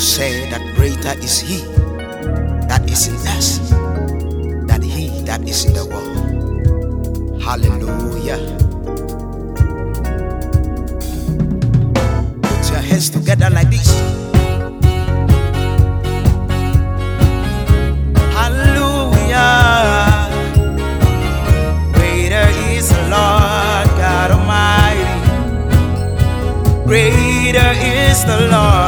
say that greater is He that is in us than He that is in the world. Hallelujah. Put your hands together like this. Hallelujah. Greater is the Lord God Almighty. Greater is the Lord.